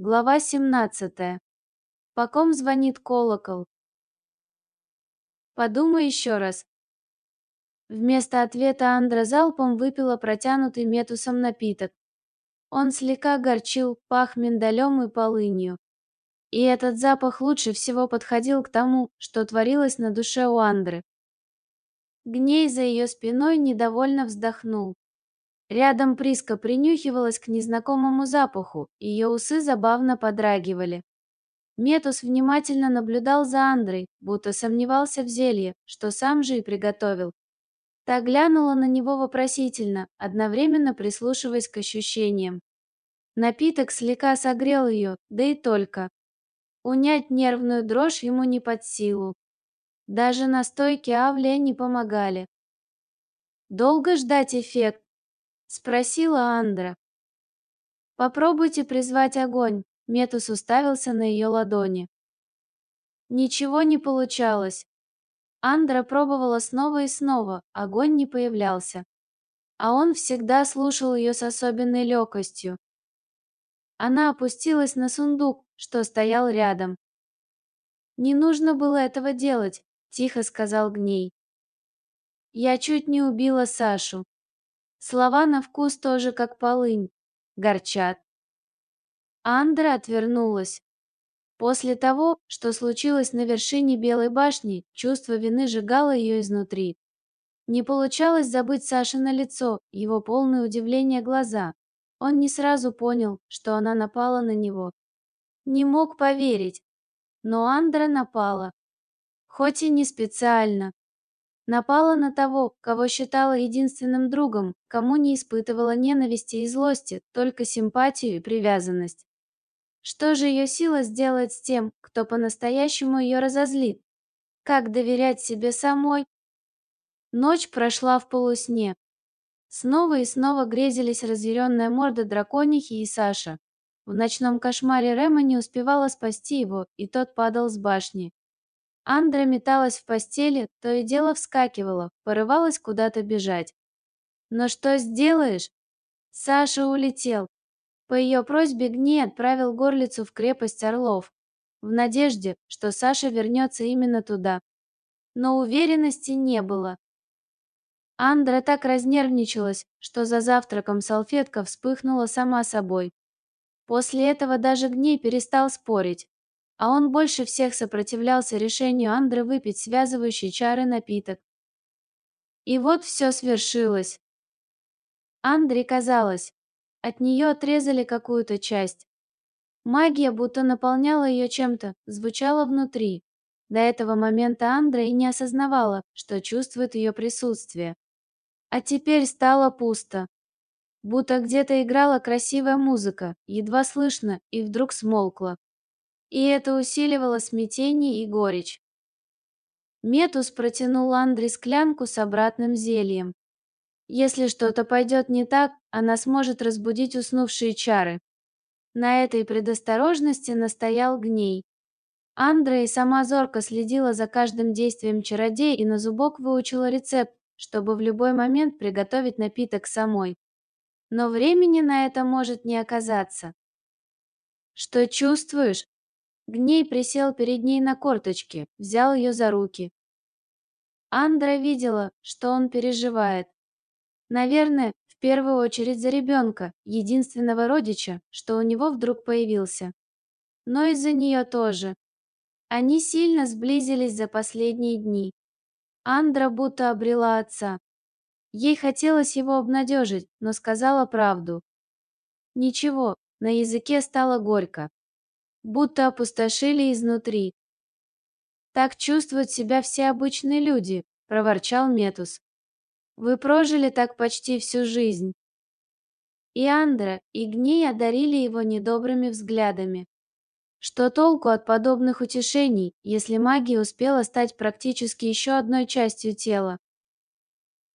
Глава 17. По ком звонит колокол? Подумай еще раз. Вместо ответа Андра залпом выпила протянутый метусом напиток. Он слегка горчил, пах миндалем и полынью. И этот запах лучше всего подходил к тому, что творилось на душе у Андры. Гней за ее спиной недовольно вздохнул. Рядом Приска принюхивалась к незнакомому запаху, ее усы забавно подрагивали. Метус внимательно наблюдал за Андрой, будто сомневался в зелье, что сам же и приготовил. Та глянула на него вопросительно, одновременно прислушиваясь к ощущениям. Напиток слегка согрел ее, да и только. Унять нервную дрожь ему не под силу. Даже настойки Авлия не помогали. Долго ждать эффект? Спросила Андра. Попробуйте призвать огонь. Метус уставился на ее ладони. Ничего не получалось. Андра пробовала снова и снова, огонь не появлялся. А он всегда слушал ее с особенной легкостью. Она опустилась на сундук, что стоял рядом. «Не нужно было этого делать», — тихо сказал Гней. «Я чуть не убила Сашу. Слова на вкус тоже как полынь, горчат. Андра отвернулась. После того, что случилось на вершине Белой башни, чувство вины сжигало ее изнутри. Не получалось забыть Саше на лицо, его полное удивление глаза. Он не сразу понял, что она напала на него. Не мог поверить. Но Андра напала. Хоть и не специально. Напала на того, кого считала единственным другом, кому не испытывала ненависти и злости, только симпатию и привязанность. Что же ее сила сделать с тем, кто по-настоящему ее разозлит? Как доверять себе самой? Ночь прошла в полусне. Снова и снова грезились разъяренная морда драконихи и Саша. В ночном кошмаре Рема не успевала спасти его, и тот падал с башни. Андра металась в постели, то и дело вскакивала, порывалась куда-то бежать. Но что сделаешь? Саша улетел. По ее просьбе Гни отправил горлицу в крепость Орлов, в надежде, что Саша вернется именно туда. Но уверенности не было. Андра так разнервничалась, что за завтраком салфетка вспыхнула сама собой. После этого даже Гней перестал спорить, а он больше всех сопротивлялся решению Андры выпить связывающий чары напиток. И вот все свершилось. Андре казалось, от нее отрезали какую-то часть. Магия будто наполняла ее чем-то, звучала внутри. До этого момента Андра и не осознавала, что чувствует ее присутствие. А теперь стало пусто. Будто где-то играла красивая музыка, едва слышно, и вдруг смолкла и это усиливало смятение и горечь. Метус протянул Андре склянку с обратным зельем. Если что-то пойдет не так, она сможет разбудить уснувшие чары. На этой предосторожности настоял Гней. Андра и сама зорко следила за каждым действием чародея и на зубок выучила рецепт, чтобы в любой момент приготовить напиток самой. Но времени на это может не оказаться. «Что чувствуешь?» Гней присел перед ней на корточки, взял ее за руки. Андра видела, что он переживает. Наверное, в первую очередь за ребенка, единственного родича, что у него вдруг появился. Но и за нее тоже. Они сильно сблизились за последние дни. Андра будто обрела отца. Ей хотелось его обнадежить, но сказала правду. Ничего, на языке стало горько будто опустошили изнутри. Так чувствуют себя все обычные люди, проворчал Метус. Вы прожили так почти всю жизнь. И Андра, и Гний одарили его недобрыми взглядами. Что толку от подобных утешений, если магия успела стать практически еще одной частью тела?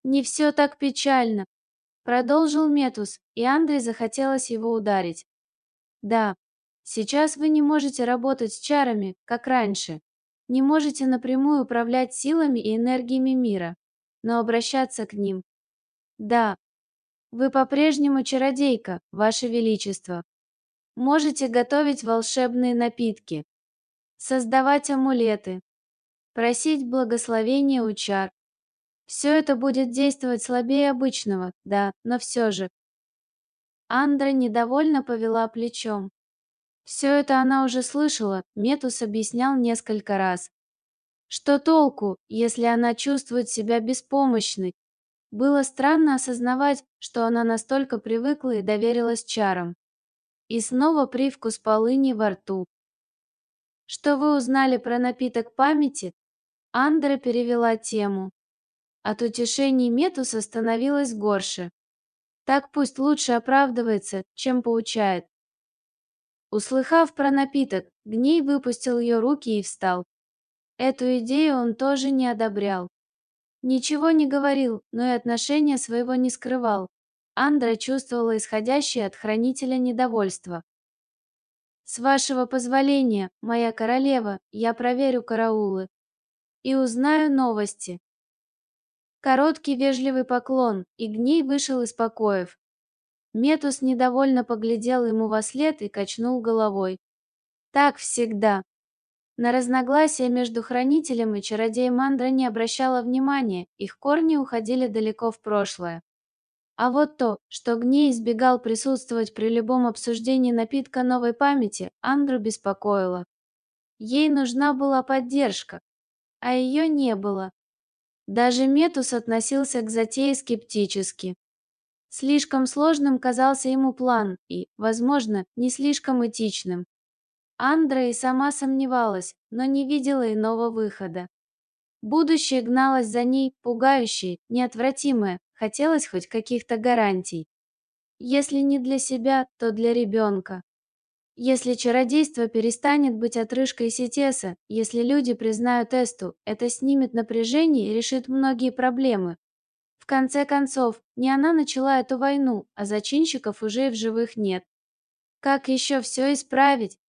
Не все так печально, продолжил Метус, и Андре захотелось его ударить. Да, Сейчас вы не можете работать с чарами, как раньше. Не можете напрямую управлять силами и энергиями мира, но обращаться к ним. Да, вы по-прежнему чародейка, ваше величество. Можете готовить волшебные напитки, создавать амулеты, просить благословения у чар. Все это будет действовать слабее обычного, да, но все же. Андра недовольно повела плечом. Все это она уже слышала, Метус объяснял несколько раз. Что толку, если она чувствует себя беспомощной? Было странно осознавать, что она настолько привыкла и доверилась чарам. И снова привкус полыни во рту. Что вы узнали про напиток памяти? Андра перевела тему. От утешений Метуса становилось горше. Так пусть лучше оправдывается, чем поучает. Услыхав про напиток, Гней выпустил ее руки и встал. Эту идею он тоже не одобрял. Ничего не говорил, но и отношения своего не скрывал. Андра чувствовала исходящее от хранителя недовольство. «С вашего позволения, моя королева, я проверю караулы и узнаю новости». Короткий вежливый поклон, и Гней вышел из покоев. Метус недовольно поглядел ему во след и качнул головой. Так всегда. На разногласия между хранителем и чародеем Мандра не обращала внимания, их корни уходили далеко в прошлое. А вот то, что Гней избегал присутствовать при любом обсуждении напитка новой памяти, Андру беспокоило. Ей нужна была поддержка, а ее не было. Даже Метус относился к затее скептически. Слишком сложным казался ему план и, возможно, не слишком этичным. Андра и сама сомневалась, но не видела иного выхода. Будущее гналось за ней, пугающее, неотвратимое, хотелось хоть каких-то гарантий. Если не для себя, то для ребенка. Если чародейство перестанет быть отрыжкой Сетеса, если люди признают Эсту, это снимет напряжение и решит многие проблемы. В конце концов, не она начала эту войну, а зачинщиков уже и в живых нет. Как еще все исправить?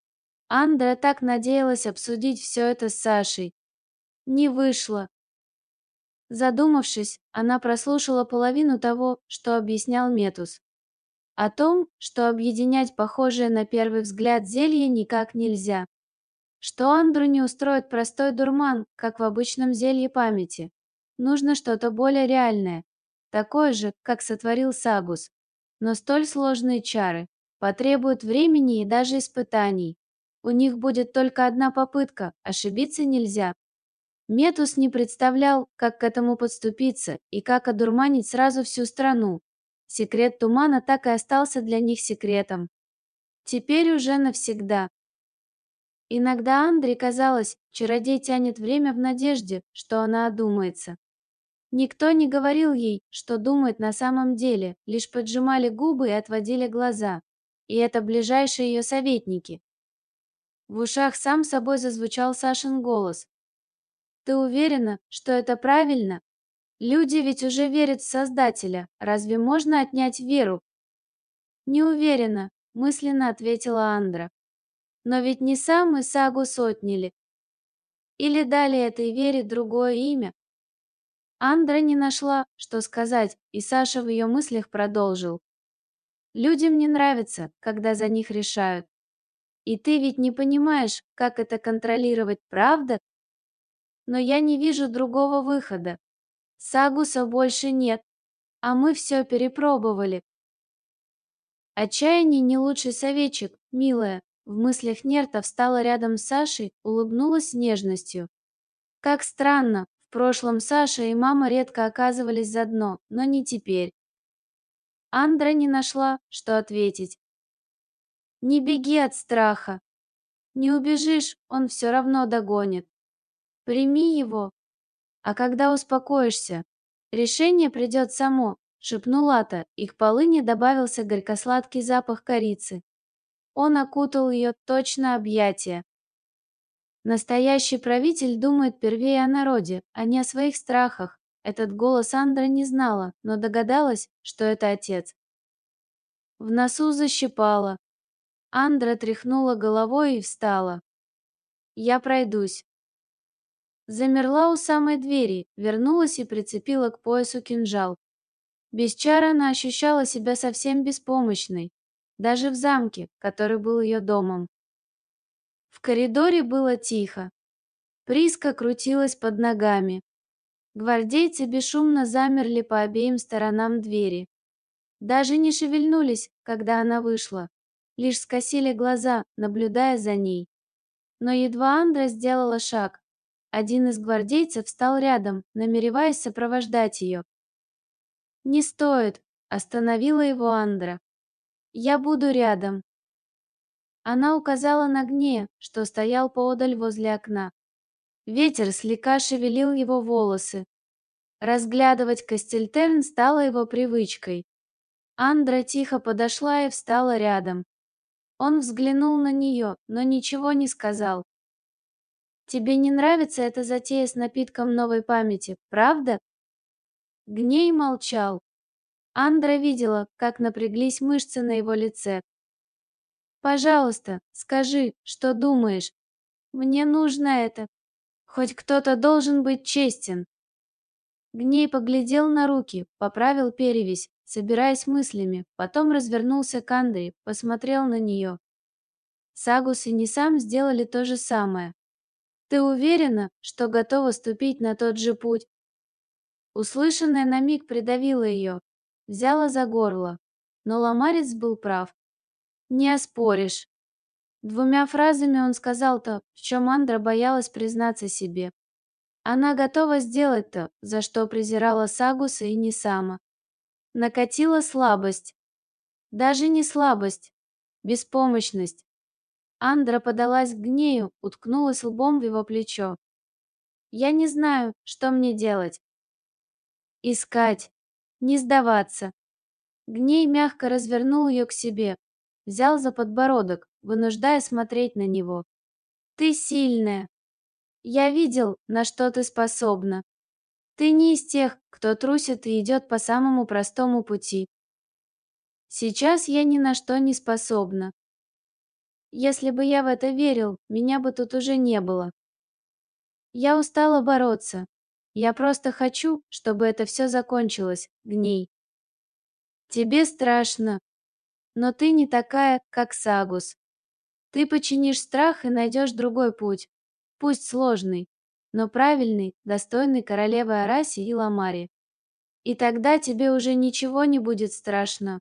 Андра так надеялась обсудить все это с Сашей. Не вышло. Задумавшись, она прослушала половину того, что объяснял Метус. О том, что объединять похожие на первый взгляд зелья никак нельзя. Что Андру не устроит простой дурман, как в обычном зелье памяти. Нужно что-то более реальное, такое же, как сотворил Сагус. Но столь сложные чары потребуют времени и даже испытаний. У них будет только одна попытка, ошибиться нельзя. Метус не представлял, как к этому подступиться и как одурманить сразу всю страну. Секрет тумана так и остался для них секретом. Теперь уже навсегда. Иногда Андре казалось, чародей тянет время в надежде, что она одумается. Никто не говорил ей, что думает на самом деле, лишь поджимали губы и отводили глаза. И это ближайшие ее советники, в ушах сам собой зазвучал Сашин голос. «Ты уверена, что это правильно? Люди ведь уже верят в Создателя. Разве можно отнять веру?» «Не уверена», — мысленно ответила Андра. «Но ведь не сам Исагу сотнили. Или дали этой вере другое имя?» Андра не нашла, что сказать, и Саша в ее мыслях продолжил. «Людям не нравится, когда за них решают. И ты ведь не понимаешь, как это контролировать, правда? Но я не вижу другого выхода. Сагуса больше нет, а мы все перепробовали. Отчаяние не лучший советчик, милая. В мыслях Нерта встала рядом с Сашей, улыбнулась нежностью. Как странно, прошлом Саша и мама редко оказывались заодно, но не теперь. Андра не нашла, что ответить. Не беги от страха. Не убежишь, он все равно догонит. Прими его. А когда успокоишься, решение придет само, шепнула Ата, и к полыни добавился горькосладкий запах корицы. Он окутал ее точно объятия. Настоящий правитель думает первее о народе, а не о своих страхах. Этот голос Андра не знала, но догадалась, что это отец. В носу защипала, Андра тряхнула головой и встала. «Я пройдусь». Замерла у самой двери, вернулась и прицепила к поясу кинжал. Без чара она ощущала себя совсем беспомощной. даже в замке, который был ее домом. В коридоре было тихо. Приска крутилась под ногами. Гвардейцы бесшумно замерли по обеим сторонам двери. Даже не шевельнулись, когда она вышла, лишь скосили глаза, наблюдая за ней. Но едва Андра сделала шаг, один из гвардейцев встал рядом, намереваясь сопровождать ее. «Не стоит», — остановила его Андра. «Я буду рядом». Она указала на гне, что стоял поодаль возле окна. Ветер слегка шевелил его волосы. Разглядывать Кастельтерн стало его привычкой. Андра тихо подошла и встала рядом. Он взглянул на нее, но ничего не сказал. «Тебе не нравится эта затея с напитком новой памяти, правда?» Гней молчал. Андра видела, как напряглись мышцы на его лице. «Пожалуйста, скажи, что думаешь. Мне нужно это. Хоть кто-то должен быть честен». Гней поглядел на руки, поправил перевязь, собираясь мыслями, потом развернулся к Андре, посмотрел на нее. Сагус и не сам сделали то же самое. «Ты уверена, что готова ступить на тот же путь?» Услышанное на миг придавило ее, взяло за горло, но Ламарец был прав. «Не оспоришь». Двумя фразами он сказал то, в чем Андра боялась признаться себе. Она готова сделать то, за что презирала Сагуса и Нисама. Накатила слабость. Даже не слабость, беспомощность. Андра подалась к Гнею, уткнулась лбом в его плечо. «Я не знаю, что мне делать». «Искать. Не сдаваться». Гней мягко развернул ее к себе, взял за подбородок, вынуждая смотреть на него. «Ты сильная. Я видел, на что ты способна. Ты не из тех, кто трусит и идет по самому простому пути. Сейчас я ни на что не способна. Если бы я в это верил, меня бы тут уже не было. Я устала бороться. Я просто хочу, чтобы это все закончилось, гней. Тебе страшно, но ты не такая, как Сагус. Ты починишь страх и найдешь другой путь пусть сложный, но правильный, достойный королевы Араси и Ламари. И тогда тебе уже ничего не будет страшно.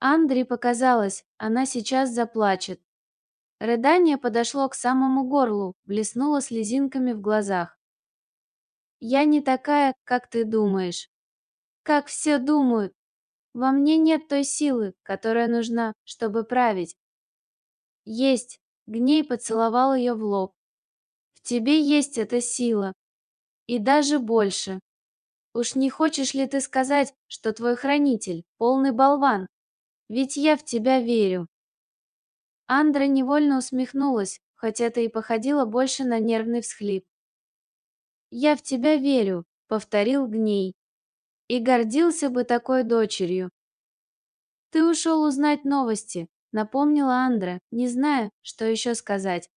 Андре показалось, она сейчас заплачет. Рыдание подошло к самому горлу, блеснуло слезинками в глазах. «Я не такая, как ты думаешь. Как все думают. Во мне нет той силы, которая нужна, чтобы править». «Есть», — Гней поцеловал ее в лоб тебе есть эта сила. И даже больше. Уж не хочешь ли ты сказать, что твой хранитель — полный болван? Ведь я в тебя верю. Андра невольно усмехнулась, хоть это и походило больше на нервный всхлип. «Я в тебя верю», — повторил Гней. «И гордился бы такой дочерью». «Ты ушел узнать новости», — напомнила Андра, не зная, что еще сказать.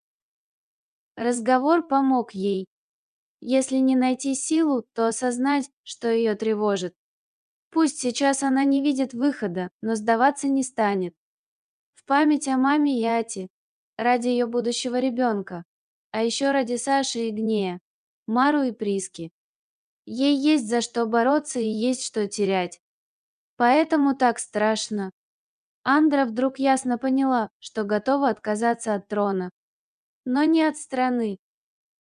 Разговор помог ей. Если не найти силу, то осознать, что ее тревожит. Пусть сейчас она не видит выхода, но сдаваться не станет. В память о маме Яти, ради ее будущего ребенка, а еще ради Саши и Гнея, Мару и Приски. Ей есть за что бороться и есть что терять. Поэтому так страшно. Андра вдруг ясно поняла, что готова отказаться от трона но не от страны.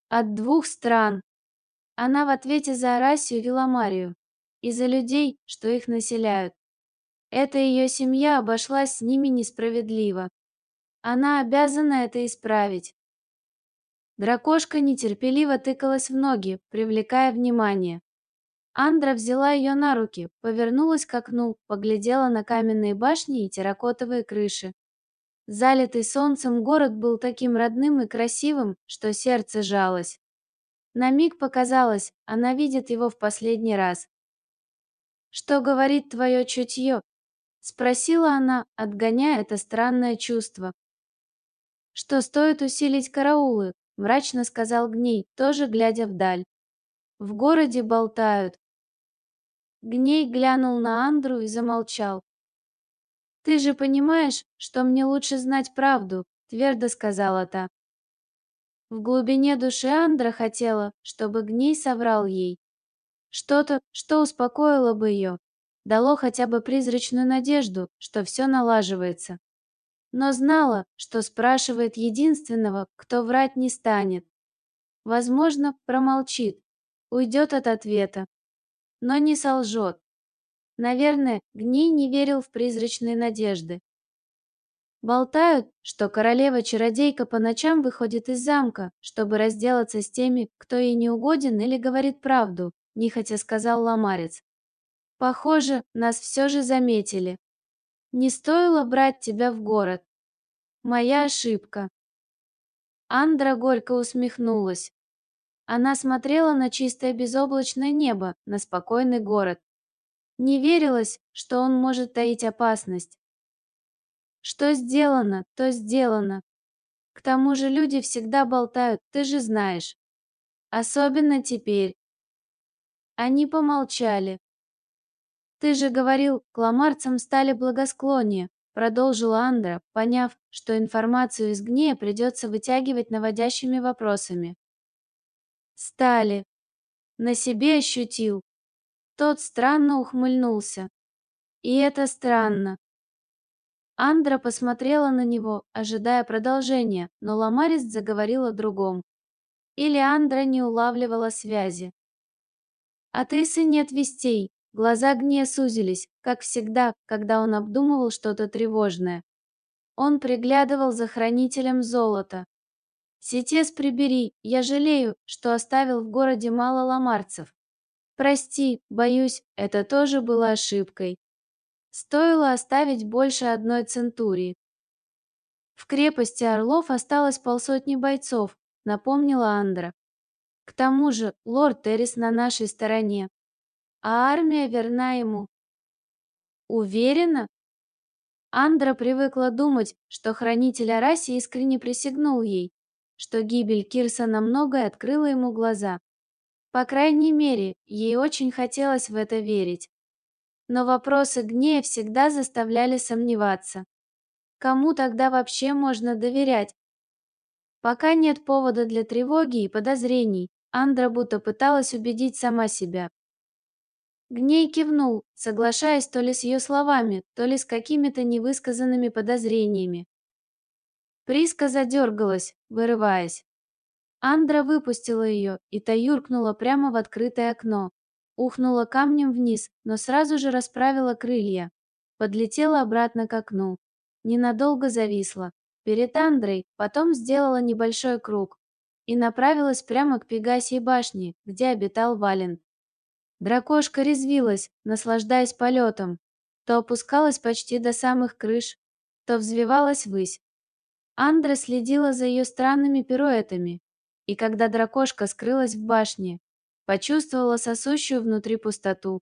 От двух стран. Она в ответе за Арасию и Виламарию, и за людей, что их населяют. Эта ее семья обошлась с ними несправедливо. Она обязана это исправить. Дракошка нетерпеливо тыкалась в ноги, привлекая внимание. Андра взяла ее на руки, повернулась к окну, поглядела на каменные башни и терракотовые крыши. Залитый солнцем город был таким родным и красивым, что сердце жалось. На миг показалось, она видит его в последний раз. «Что говорит твое чутье?» — спросила она, отгоняя это странное чувство. «Что стоит усилить караулы?» — мрачно сказал Гней, тоже глядя вдаль. «В городе болтают». Гней глянул на Андру и замолчал. «Ты же понимаешь, что мне лучше знать правду», — твердо сказала та. В глубине души Андра хотела, чтобы Гней соврал ей. Что-то, что успокоило бы ее, дало хотя бы призрачную надежду, что все налаживается. Но знала, что спрашивает единственного, кто врать не станет. Возможно, промолчит, уйдет от ответа, но не солжет. Наверное, Гней не верил в призрачные надежды. Болтают, что королева-чародейка по ночам выходит из замка, чтобы разделаться с теми, кто ей не угоден или говорит правду, нехотя сказал Ламарец. Похоже, нас все же заметили. Не стоило брать тебя в город. Моя ошибка. Андра горько усмехнулась. Она смотрела на чистое безоблачное небо, на спокойный город. Не верилось, что он может таить опасность. Что сделано, то сделано. К тому же люди всегда болтают, ты же знаешь. Особенно теперь. Они помолчали. Ты же говорил, кламарцам стали благосклоннее, продолжила Андра, поняв, что информацию из гнея придется вытягивать наводящими вопросами. Стали. На себе ощутил. Тот странно ухмыльнулся. И это странно. Андра посмотрела на него, ожидая продолжения, но Ламарис заговорил о другом. Или Андра не улавливала связи. От Исы нет вестей. Глаза Гне сузились, как всегда, когда он обдумывал что-то тревожное. Он приглядывал за хранителем золота. «Сетес прибери, я жалею, что оставил в городе мало ламарцев. Прости, боюсь, это тоже было ошибкой. Стоило оставить больше одной центурии. В крепости Орлов осталось полсотни бойцов, напомнила Андра. К тому же лорд Террис на нашей стороне, а армия верна ему. Уверена? Андра привыкла думать, что хранитель Араси искренне присягнул ей, что гибель Кирса на многое открыла ему глаза. По крайней мере, ей очень хотелось в это верить. Но вопросы гнея всегда заставляли сомневаться. Кому тогда вообще можно доверять? Пока нет повода для тревоги и подозрений, Андра будто пыталась убедить сама себя. Гней кивнул, соглашаясь то ли с ее словами, то ли с какими-то невысказанными подозрениями. Приска задергалась, вырываясь. Андра выпустила ее, и та юркнула прямо в открытое окно. Ухнула камнем вниз, но сразу же расправила крылья. Подлетела обратно к окну. Ненадолго зависла. Перед Андрой, потом сделала небольшой круг. И направилась прямо к Пегасии башне, где обитал Валент. Дракошка резвилась, наслаждаясь полетом. То опускалась почти до самых крыш, то взвивалась ввысь. Андра следила за ее странными пируэтами, и когда дракошка скрылась в башне, почувствовала сосущую внутри пустоту.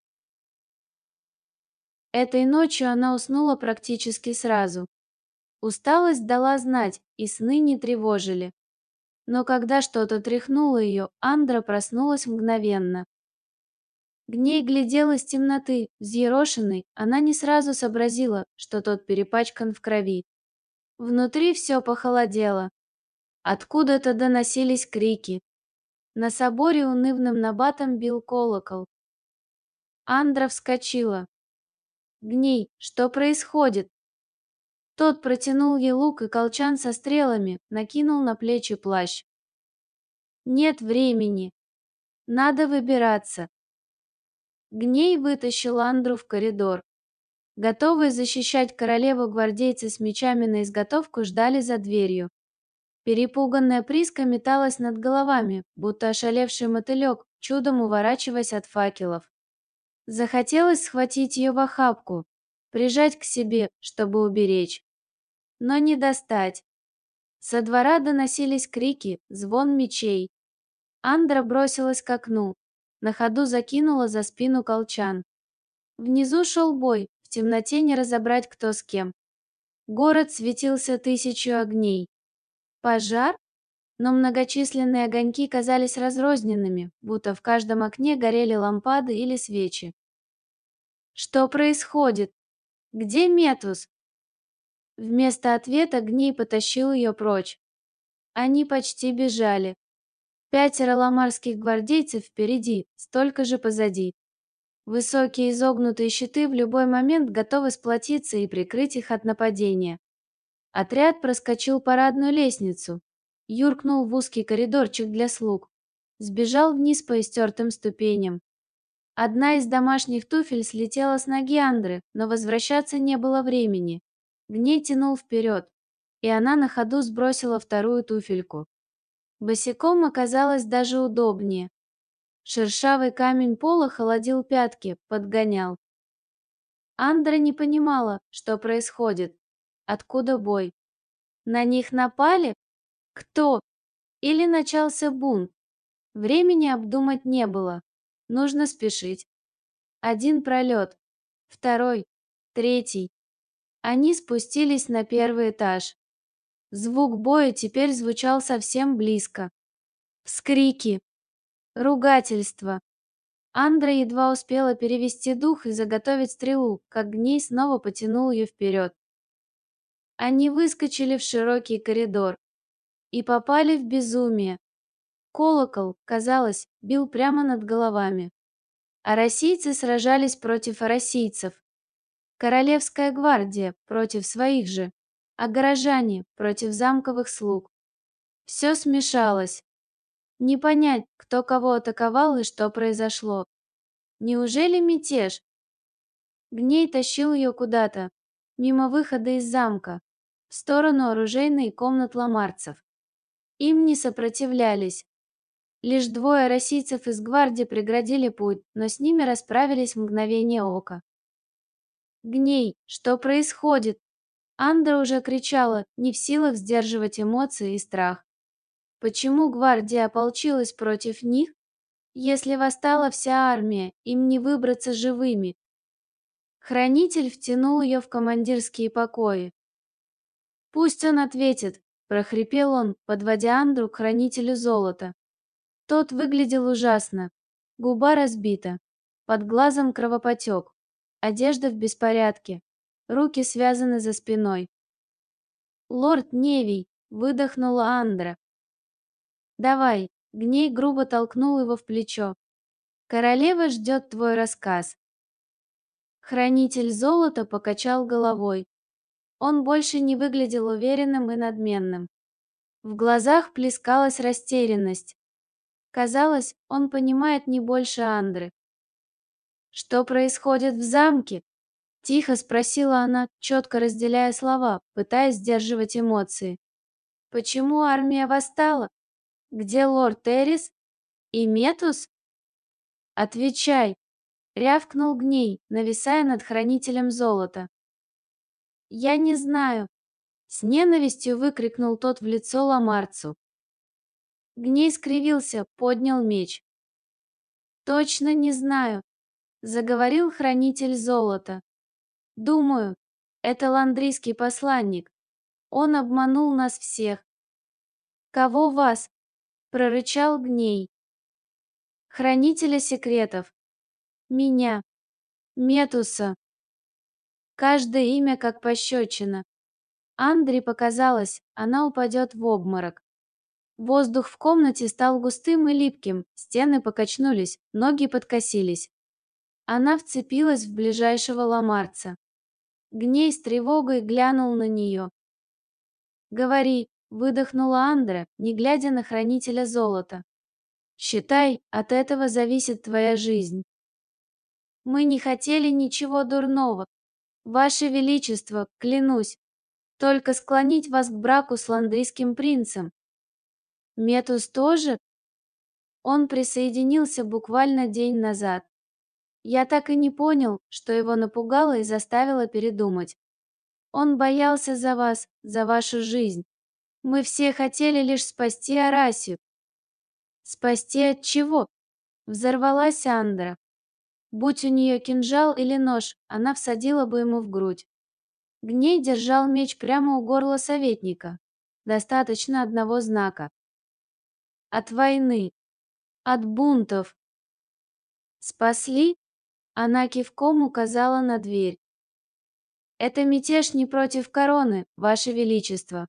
Этой ночью она уснула практически сразу. Усталость дала знать, и сны не тревожили. Но когда что-то тряхнуло ее, Андра проснулась мгновенно. Гней глядел из темноты, взъерошенный, она не сразу сообразила, что тот перепачкан в крови. Внутри все похолодело. Откуда-то доносились крики. На соборе унывным набатом бил колокол. Андра вскочила. «Гней, что происходит?» Тот протянул ей лук и колчан со стрелами, накинул на плечи плащ. «Нет времени. Надо выбираться». Гней вытащил Андру в коридор. Готовые защищать королеву гвардейцы с мечами на изготовку ждали за дверью. Перепуганная Приска металась над головами, будто ошалевший мотылек, чудом уворачиваясь от факелов. Захотелось схватить ее в охапку, прижать к себе, чтобы уберечь. Но не достать. Со двора доносились крики, звон мечей. Андра бросилась к окну, на ходу закинула за спину колчан. Внизу шел бой, в темноте не разобрать кто с кем. Город светился тысячу огней. Пожар? Но многочисленные огоньки казались разрозненными, будто в каждом окне горели лампады или свечи. Что происходит? Где Метус? Вместо ответа Гней потащил ее прочь. Они почти бежали. Пятеро ламарских гвардейцев впереди, столько же позади. Высокие изогнутые щиты в любой момент готовы сплотиться и прикрыть их от нападения. Отряд проскочил парадную лестницу, юркнул в узкий коридорчик для слуг, сбежал вниз по истертым ступеням. Одна из домашних туфель слетела с ноги Андры, но возвращаться не было времени. Гней тянул вперед, и она на ходу сбросила вторую туфельку. Босиком оказалось даже удобнее. Шершавый камень пола холодил пятки, подгонял. Андра не понимала, что происходит. Откуда бой? На них напали? Кто? Или начался бунт? Времени обдумать не было. Нужно спешить. Один пролет, второй, третий. Они спустились на первый этаж. Звук боя теперь звучал совсем близко. Вскрики, ругательства. Андра едва успела перевести дух и заготовить стрелу, как Гней снова потянул ее вперед. Они выскочили в широкий коридор и попали в безумие. Колокол, казалось, бил прямо над головами. А российцы сражались против российцев. Королевская гвардия против своих же, а горожане против замковых слуг. Все смешалось. Не понять, кто кого атаковал и что произошло. Неужели мятеж? Гней тащил ее куда-то, мимо выхода из замка, в сторону оружейной комнат ламарцев. Им не сопротивлялись, Лишь двое российцев из гвардии преградили путь, но с ними расправились в мгновение ока. «Гней, что происходит?» Андра уже кричала, не в силах сдерживать эмоции и страх. Почему гвардия ополчилась против них? Если восстала вся армия, им не выбраться живыми. Хранитель втянул ее в командирские покои. «Пусть он ответит», – прохрипел он, подводя Андру к хранителю золота. Тот выглядел ужасно. Губа разбита, под глазом кровопотек, одежда в беспорядке, руки связаны за спиной. «Лорд Невий!» — выдохнула Андра. «Давай!» — Гней грубо толкнул его в плечо. «Королева ждет твой рассказ». Хранитель золота покачал головой. Он больше не выглядел уверенным и надменным. В глазах плескалась растерянность. Казалось, он понимает не больше Андры. «Что происходит в замке?» Тихо спросила она, четко разделяя слова, пытаясь сдерживать эмоции. «Почему армия восстала? Где лорд Эрис? И Метус?» «Отвечай!» — рявкнул Гней, нависая над хранителем золота. «Я не знаю!» — с ненавистью выкрикнул тот в лицо Ламарцу. Гней скривился, поднял меч. «Точно не знаю», — заговорил хранитель золота. «Думаю, это ландрийский посланник. Он обманул нас всех». «Кого вас?» — прорычал Гней. «Хранителя секретов. Меня. Метуса». Каждое имя как пощечина. Андре показалось, она упадет в обморок. Воздух в комнате стал густым и липким, стены покачнулись, ноги подкосились. Она вцепилась в ближайшего ламарца. Гней с тревогой глянул на нее. «Говори», — выдохнула Андра, не глядя на хранителя золота. «Считай, от этого зависит твоя жизнь». «Мы не хотели ничего дурного. Ваше Величество, клянусь, только склонить вас к браку с ландрийским принцем, Метус тоже? Он присоединился буквально день назад. Я так и не понял, что его напугало и заставило передумать. Он боялся за вас, за вашу жизнь. Мы все хотели лишь спасти Арасию. Спасти от чего? Взорвалась Андра. Будь у нее кинжал или нож, она всадила бы ему в грудь. Гней держал меч прямо у горла советника. Достаточно одного знака от войны, от бунтов. Спасли? Она кивком указала на дверь. Это мятеж не против короны, ваше величество.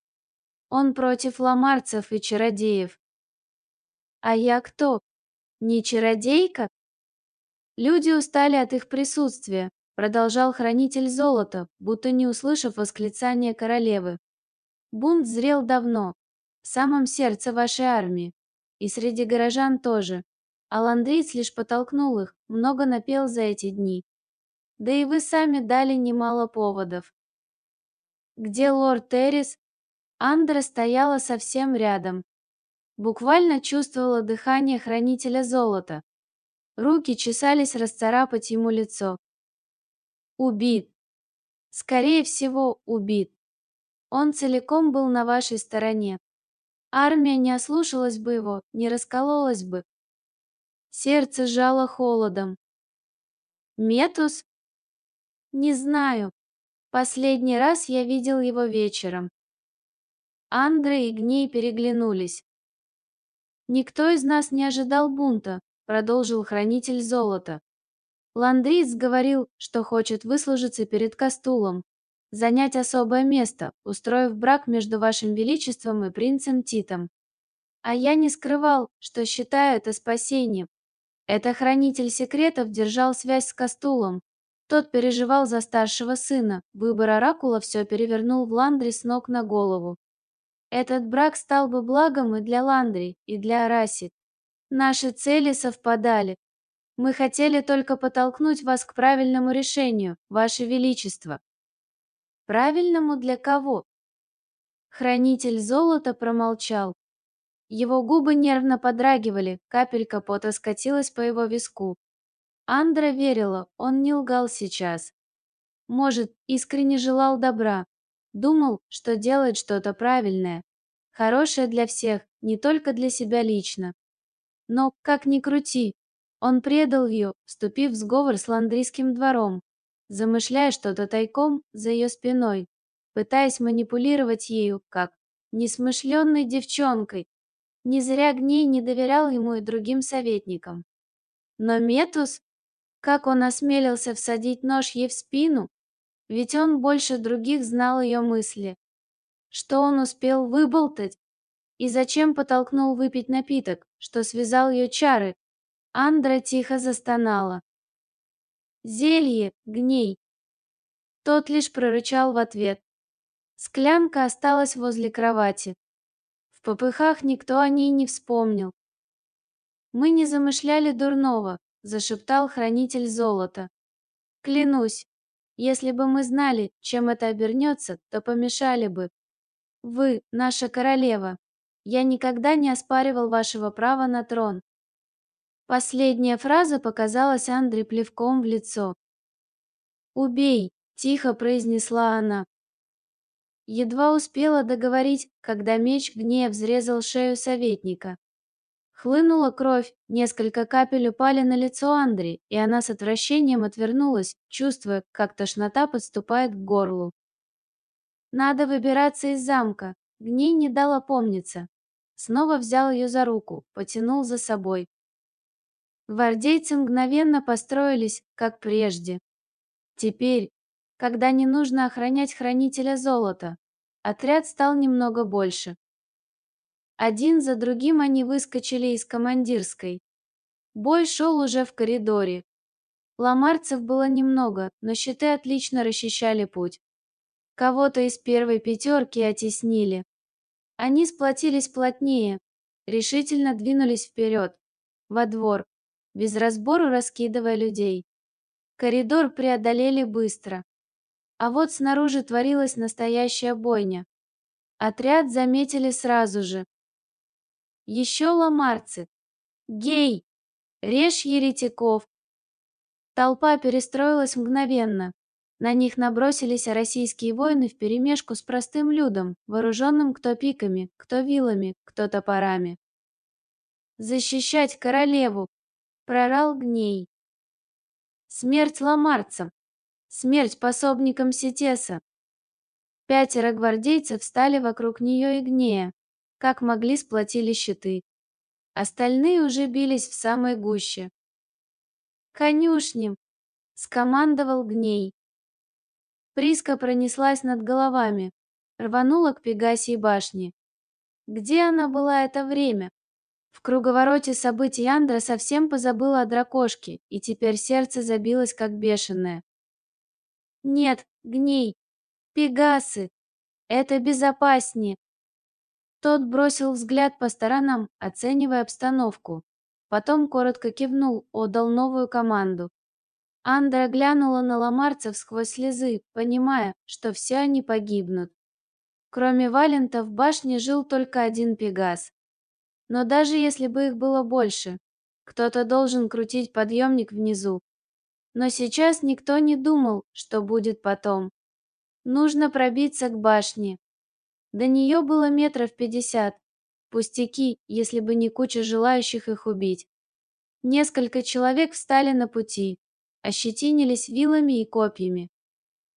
Он против ламарцев и чародеев. А я кто? Не чародейка? Люди устали от их присутствия, продолжал хранитель золота, будто не услышав восклицания королевы. Бунт зрел давно, в самом сердце вашей армии, и среди горожан тоже. А Ландриц лишь потолкнул их, много напел за эти дни. Да и вы сами дали немало поводов. Где лорд Террис? Андра стояла совсем рядом. Буквально чувствовала дыхание хранителя золота. Руки чесались расцарапать ему лицо. Убит. Скорее всего, убит. Он целиком был на вашей стороне. Армия не ослушалась бы его, не раскололась бы. Сердце жало холодом. Метус? Не знаю. Последний раз я видел его вечером. Андре и Гней переглянулись. Никто из нас не ожидал бунта, продолжил хранитель золота. Ландрис говорил, что хочет выслужиться перед Кастулом, занять особое место, устроив брак между вашим величеством и принцем Титом. А я не скрывал, что считаю это спасением. Это хранитель секретов держал связь с Кастулом. Тот переживал за старшего сына. Выбор оракула все перевернул в Ландри с ног на голову. Этот брак стал бы благом и для Ландри, и для Араси. Наши цели совпадали. Мы хотели только подтолкнуть вас к правильному решению, ваше величество. Правильному для кого? Хранитель золота промолчал. Его губы нервно подрагивали, капелька пота скатилась по его виску. Андра верила, он не лгал сейчас. Может, искренне желал добра, думал, что делает что-то правильное, хорошее для всех, не только для себя лично. Но, как ни крути, он предал ее, вступив в сговор с ландрийским двором, замышляя что-то тайком за ее спиной, пытаясь манипулировать ею, как несмышленной девчонкой. Не зря Гней не доверял ему и другим советникам. Но Метус, как он осмелился всадить нож ей в спину, ведь он больше других знал ее мысли. Что он успел выболтать? И зачем потолкнул выпить напиток, что связал ее чары? Андра тихо застонала. Зелье, гней. Тот лишь прорычал в ответ. Склянка осталась возле кровати. Попыхах никто о ней не вспомнил. Мы не замышляли дурного, зашептал хранитель золота. Клянусь, если бы мы знали, чем это обернется, то помешали бы. Вы, наша королева. Я никогда не оспаривал вашего права на трон. Последняя фраза показалась Андре плевком в лицо. «Убей!» – тихо произнесла она. Едва успела договорить, когда меч гнев взрезал шею советника. Хлынула кровь, несколько капель упали на лицо Андри, и она с отвращением отвернулась, чувствуя, как тошнота подступает к горлу. Надо выбираться из замка. Гней не дал опомниться. Снова взял ее за руку, потянул за собой. Гвардейцы мгновенно построились, как прежде. Теперь, когда не нужно охранять хранителя золота, отряд стал немного больше. Один за другим они выскочили из командирской. Бой шел уже в коридоре. Ламарцев было немного, но щиты отлично расчищали путь. Кого-то из первой пятерки оттеснили. Они сплотились плотнее, решительно двинулись вперед, во двор, без разбору раскидывая людей. Коридор преодолели быстро. А вот снаружи творилась настоящая бойня. Отряд заметили сразу же, еще ламарцы. Гей! Режь еретиков! Толпа перестроилась мгновенно. На них набросились российские воины вперемешку с простым людом, вооруженным кто пиками, кто вилами, кто топорами. «Защищать королеву!» — прорал гней. «Смерть ламарцам! Смерть пособникам Сетеса!» Пятеро гвардейцев встали вокруг нее и гнея, как могли сплотили щиты. Остальные уже бились в самой гуще. «Конюшням!» — скомандовал Гней. Приска пронеслась над головами, рванула к Пегасии башне. Где она была это время? В круговороте событий Андра совсем позабыла о дракошке, и теперь сердце забилось как бешеное. Нет, гней, пегасы, это безопаснее. Тот бросил взгляд по сторонам, оценивая обстановку. Потом коротко кивнул, отдал новую команду. Андра глянула на ломарцев сквозь слезы, понимая, что все они погибнут. Кроме Валента в башне жил только один Пегас. Но даже если бы их было больше, кто-то должен крутить подъемник внизу. Но сейчас никто не думал, что будет потом. Нужно пробиться к башне. До нее было метров пятьдесят. Пустяки, если бы не куча желающих их убить. Несколько человек встали на пути, ощетинились вилами и копьями.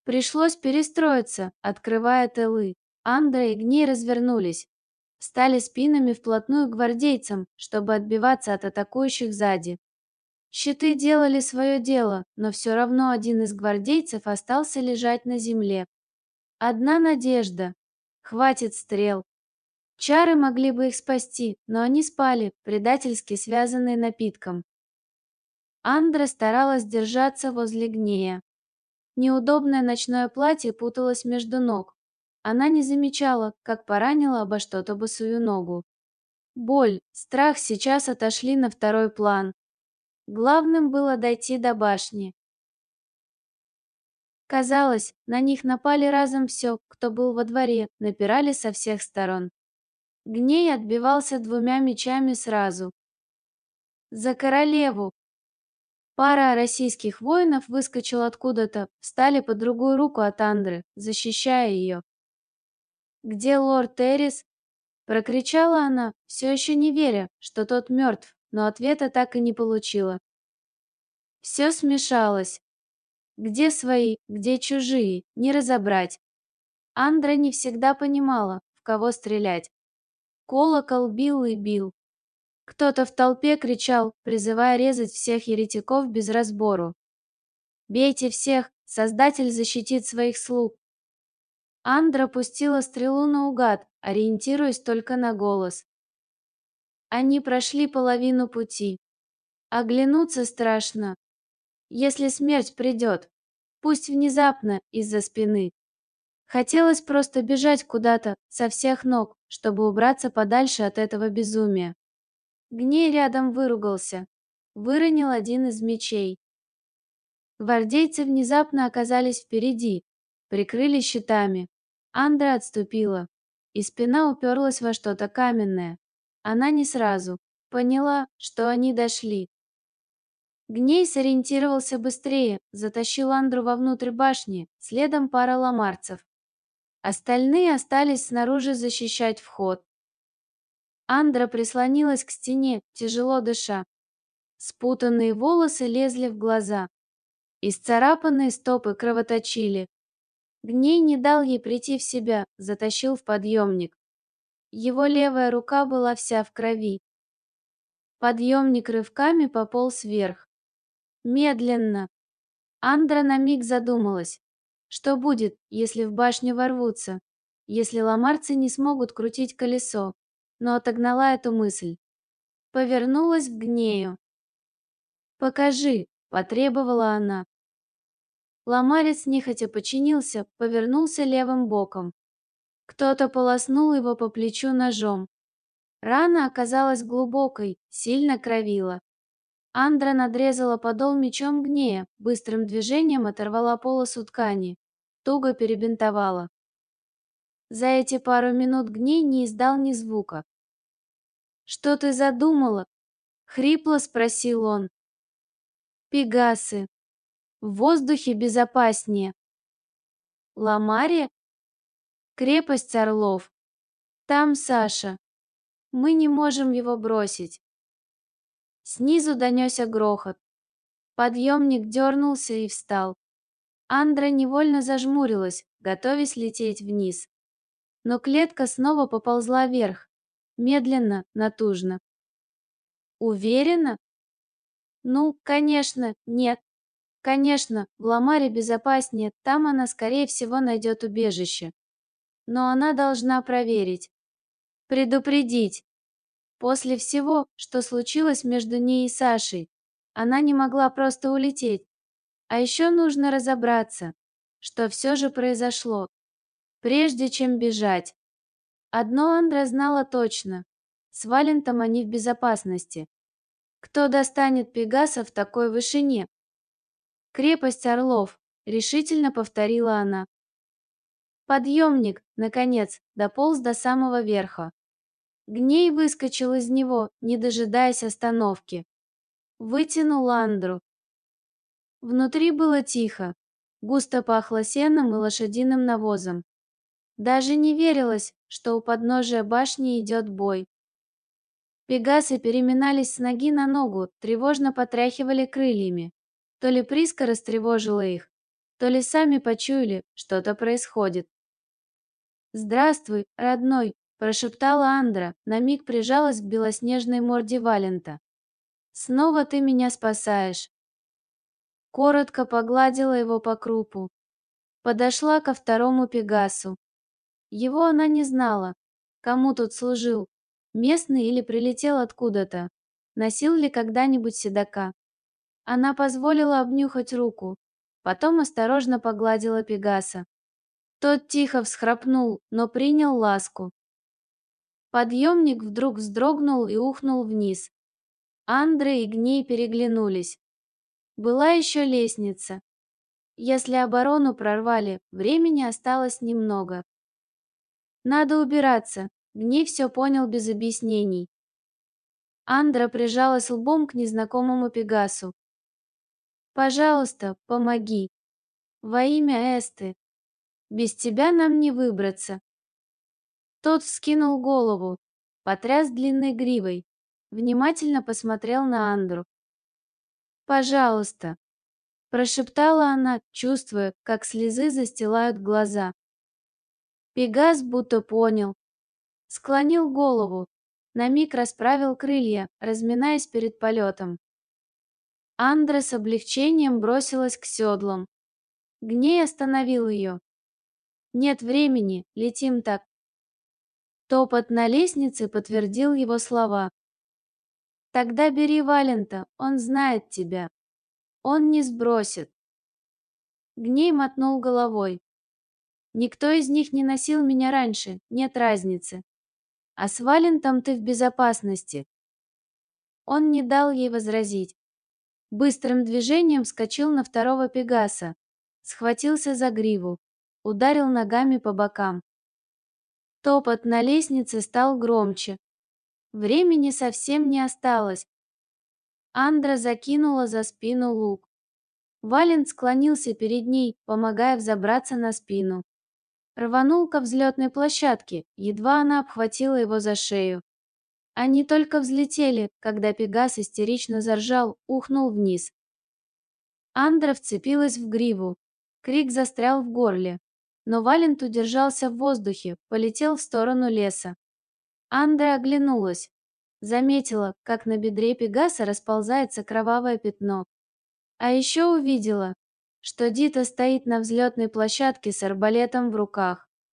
Пришлось перестроиться, открывая тылы. Андра и Гней развернулись, стали спинами вплотную к гвардейцам, чтобы отбиваться от атакующих сзади. Щиты делали свое дело, но все равно один из гвардейцев остался лежать на земле. Одна надежда. Хватит стрел. Чары могли бы их спасти, но они спали, предательски связанные напитком. Андра старалась держаться возле гнея. Неудобное ночное платье путалось между ног. Она не замечала, как поранила обо что-то босую ногу. Боль, страх сейчас отошли на второй план. Главным было дойти до башни. Казалось, на них напали разом все, кто был во дворе, напирали со всех сторон. Гней отбивался двумя мечами сразу. «За королеву!» Пара российских воинов выскочила откуда-то, встали по другую руку от Андры, защищая ее. «Где лорд Эрис?» — прокричала она, все еще не веря, что тот мертв, но ответа так и не получила. Все смешалось. Где свои, где чужие, не разобрать. Андра не всегда понимала, в кого стрелять. Колокол бил и бил. Кто-то в толпе кричал, призывая резать всех еретиков без разбору. «Бейте всех! Создатель защитит своих слуг!» Андра пустила стрелу наугад, ориентируясь только на голос. Они прошли половину пути. Оглянуться страшно. Если смерть придет, пусть внезапно из-за спины. Хотелось просто бежать куда-то со всех ног, чтобы убраться подальше от этого безумия. Гней рядом выругался, выронил один из мечей. Гвардейцы внезапно оказались впереди, прикрыли щитами. Андра отступила, и спина уперлась во что-то каменное. Она не сразу поняла, что они дошли. Гней сориентировался быстрее, затащил Андру вовнутрь башни, следом пара ламарцев. Остальные остались снаружи защищать вход. Андра прислонилась к стене, тяжело дыша. Спутанные волосы лезли в глаза. Исцарапанные стопы кровоточили. Гней не дал ей прийти в себя, затащил в подъемник. Его левая рука была вся в крови. Подъемник рывками пополз вверх. Медленно. Андра на миг задумалась. Что будет, если в башню ворвутся? Если ламарцы не смогут крутить колесо? Но отогнала эту мысль. Повернулась к Гнею. «Покажи», — потребовала она. Ломарец нехотя подчинился, повернулся левым боком. Кто-то полоснул его по плечу ножом. Рана оказалась глубокой, сильно кровила. Андра надрезала подол мечом гнея, быстрым движением оторвала полосу ткани, туго перебинтовала. За эти пару минут гней не издал ни звука. «Что ты задумала?» — хрипло спросил он. «Пегасы», в воздухе безопаснее. Ламария? Крепость Орлов. Там Саша. Мы не можем его бросить. Снизу донесся грохот. Подъемник дернулся и встал. Андра невольно зажмурилась, готовясь лететь вниз. Но клетка снова поползла вверх, медленно, натужно. Уверена? Ну, конечно, нет. Конечно, в Ламаре безопаснее, там она, скорее всего, найдет убежище. Но она должна проверить. Предупредить. После всего, что случилось между ней и Сашей, она не могла просто улететь. А еще нужно разобраться, что все же произошло, прежде чем бежать. Одно Андра знала точно. С Валентом они в безопасности. Кто достанет Пегаса в такой вышине? Крепость Орлов, решительно повторила она. Подъемник, наконец, дополз до самого верха. Гней выскочил из него, не дожидаясь остановки. Вытянул Андру. Внутри было тихо. Густо пахло сеном и лошадиным навозом. Даже не верилось, что у подножия башни идет бой. Пегасы переминались с ноги на ногу, тревожно потряхивали крыльями. То ли Приска растревожила их, то ли сами почуяли, что-то происходит. «Здравствуй, родной!» – прошептала Андра, на миг прижалась к белоснежной морде Валента. «Снова ты меня спасаешь!» Коротко погладила его по крупу. Подошла ко второму Пегасу. Его она не знала, кому тут служил, Местный или прилетел откуда-то? Носил ли когда-нибудь седока? Она позволила обнюхать руку, потом осторожно погладила Пегаса. Тот тихо всхрапнул, но принял ласку. Подъемник вдруг вздрогнул и ухнул вниз. Андре и Гней переглянулись. Была еще лестница. Если оборону прорвали, времени осталось немного. Надо убираться, Гнев все понял без объяснений. Андра прижалась лбом к незнакомому Пегасу. «Пожалуйста, помоги. Во имя Эсты. Без тебя нам не выбраться». Тот вскинул голову, потряс длинной гривой, внимательно посмотрел на Андру. «Пожалуйста», — прошептала она, чувствуя, как слезы застилают глаза. Пегас будто понял, Склонил голову, на миг расправил крылья, разминаясь перед полетом. Андра с облегчением бросилась к седлам. Гней остановил ее. «Нет времени, летим так». Топот на лестнице подтвердил его слова. «Тогда бери Валента, он знает тебя. Он не сбросит». Гней мотнул головой. «Никто из них не носил меня раньше, нет разницы а с Валентом ты в безопасности. Он не дал ей возразить. Быстрым движением вскочил на второго Пегаса, схватился за гриву, ударил ногами по бокам. Топот на лестнице стал громче. Времени совсем не осталось. Андра закинула за спину лук. Валент склонился перед ней, помогая взобраться на спину рванул ко взлетной площадке, едва она обхватила его за шею. Они только взлетели, когда Пегас истерично заржал, ухнул вниз. Андра вцепилась в гриву. Крик застрял в горле. Но Валент удержался в воздухе, полетел в сторону леса. Андра оглянулась. Заметила, как на бедре Пегаса расползается кровавое пятно. А еще увидела, что Дита стоит на взлетной площадке с арбалетом в руках.